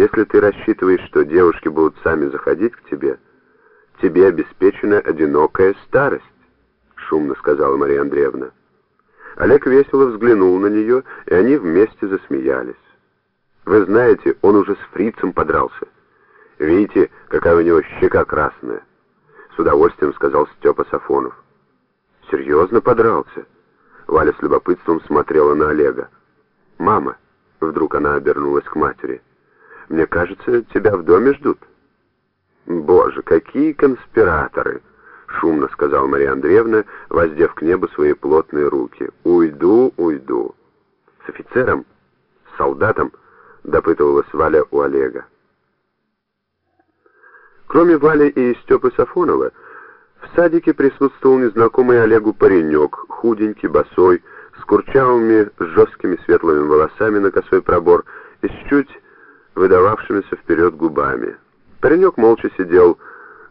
Если ты рассчитываешь, что девушки будут сами заходить к тебе, тебе обеспечена одинокая старость, шумно сказала Мария Андреевна. Олег весело взглянул на нее, и они вместе засмеялись. Вы знаете, он уже с фрицем подрался. Видите, какая у него щека красная? С удовольствием сказал Степа Сафонов. Серьезно подрался? Валя с любопытством смотрела на Олега. «Мама!» — вдруг она обернулась к матери. «Мне кажется, тебя в доме ждут». «Боже, какие конспираторы!» — шумно сказала Мария Андреевна, воздев к небу свои плотные руки. «Уйду, уйду». «С офицером? С солдатом?» — допытывалась Валя у Олега. Кроме Вали и Степы Сафонова, в садике присутствовал незнакомый Олегу паренек, худенький, босой, с курчавыми, жесткими светлыми волосами на косой пробор и с чуть выдававшимися вперед губами. Паренек молча сидел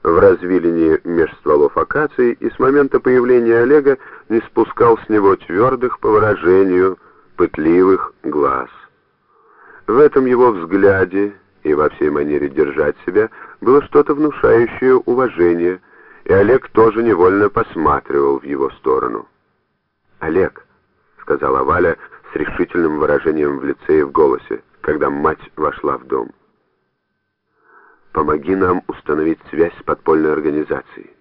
в развилине меж стволов акации и с момента появления Олега не спускал с него твердых по выражению пытливых глаз. В этом его взгляде и во всей манере держать себя было что-то внушающее уважение, и Олег тоже невольно посматривал в его сторону. «Олег», — сказала Валя с решительным выражением в лице и в голосе, когда мать вошла в дом, — «помоги нам установить связь с подпольной организацией».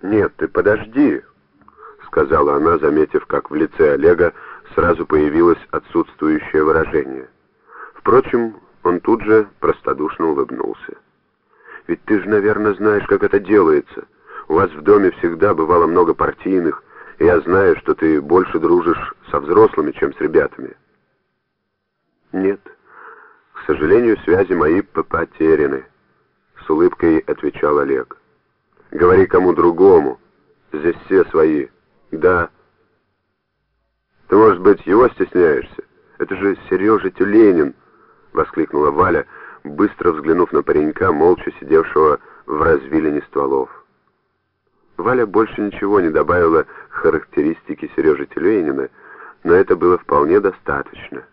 «Нет, ты подожди», — сказала она, заметив, как в лице Олега сразу появилось отсутствующее выражение. Впрочем, он тут же простодушно улыбнулся. «Ведь ты же, наверное, знаешь, как это делается. У вас в доме всегда бывало много партийных, и я знаю, что ты больше дружишь со взрослыми, чем с ребятами». «Нет, сожалению, связи мои потеряны», — с улыбкой отвечал Олег. «Говори кому другому. Здесь все свои. Да». «Ты, может быть, его стесняешься? Это же Сережа Тюленин» воскликнула Валя, быстро взглянув на паренька, молча сидевшего в развилине стволов. Валя больше ничего не добавила характеристики Сережи Тюленина, но это было вполне достаточно.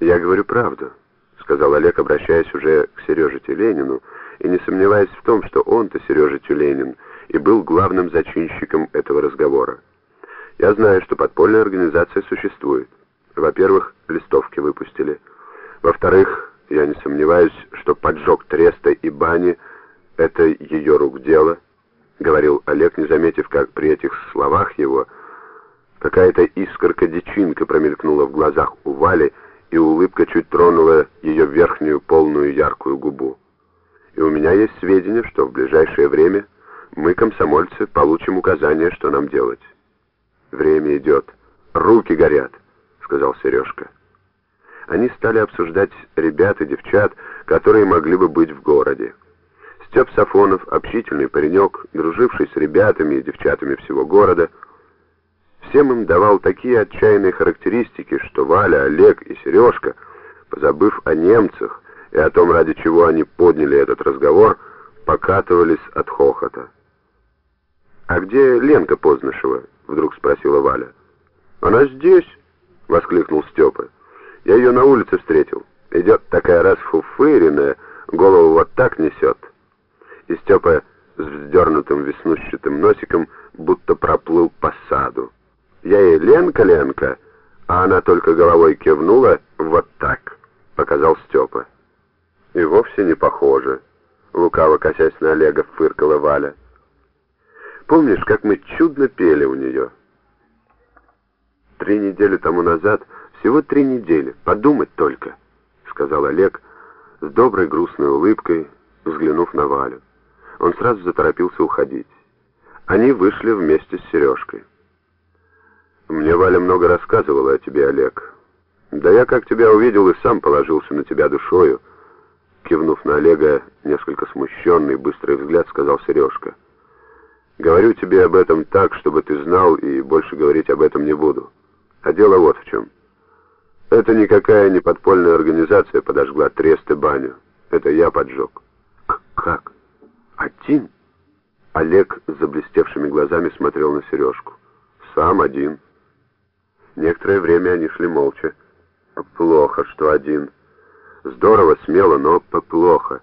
«Я говорю правду», — сказал Олег, обращаясь уже к Сереже Тюленину, и не сомневаясь в том, что он-то, Сережа Тюленин, и был главным зачинщиком этого разговора. «Я знаю, что подпольная организация существует. Во-первых, листовки выпустили». Во-вторых, я не сомневаюсь, что поджог треста и бани — это ее рук дело, — говорил Олег, не заметив, как при этих словах его какая-то искорка-дичинка промелькнула в глазах у Вали, и улыбка чуть тронула ее верхнюю полную яркую губу. И у меня есть сведения, что в ближайшее время мы, комсомольцы, получим указание, что нам делать. Время идет. Руки горят, — сказал Сережка они стали обсуждать ребят и девчат, которые могли бы быть в городе. Степ Сафонов, общительный паренек, друживший с ребятами и девчатами всего города, всем им давал такие отчаянные характеристики, что Валя, Олег и Сережка, позабыв о немцах и о том, ради чего они подняли этот разговор, покатывались от хохота. «А где Ленка Познышева?» — вдруг спросила Валя. «Она здесь!» — воскликнул Степа. Я ее на улице встретил. Идет такая расфуфыренная, голову вот так несет. И Степа с вздернутым веснущатым носиком будто проплыл по саду. Я ей «Ленка, Ленка!» А она только головой кивнула «Вот так», — показал Степа. И вовсе не похоже. Лукаво косясь на Олега, фыркала Валя. Помнишь, как мы чудно пели у нее? Три недели тому назад «Всего три недели, подумать только», — сказал Олег с доброй грустной улыбкой, взглянув на Валю. Он сразу заторопился уходить. Они вышли вместе с Сережкой. «Мне Валя много рассказывала о тебе, Олег. Да я, как тебя увидел, и сам положился на тебя душою». Кивнув на Олега, несколько смущенный, быстрый взгляд, сказал Сережка. «Говорю тебе об этом так, чтобы ты знал, и больше говорить об этом не буду. А дело вот в чем». Это никакая не подпольная организация подожгла трест и баню. Это я поджег. Как? Один? Олег с заблестевшими глазами смотрел на сережку. Сам один. Некоторое время они шли молча. Плохо, что один. Здорово, смело, но плохо.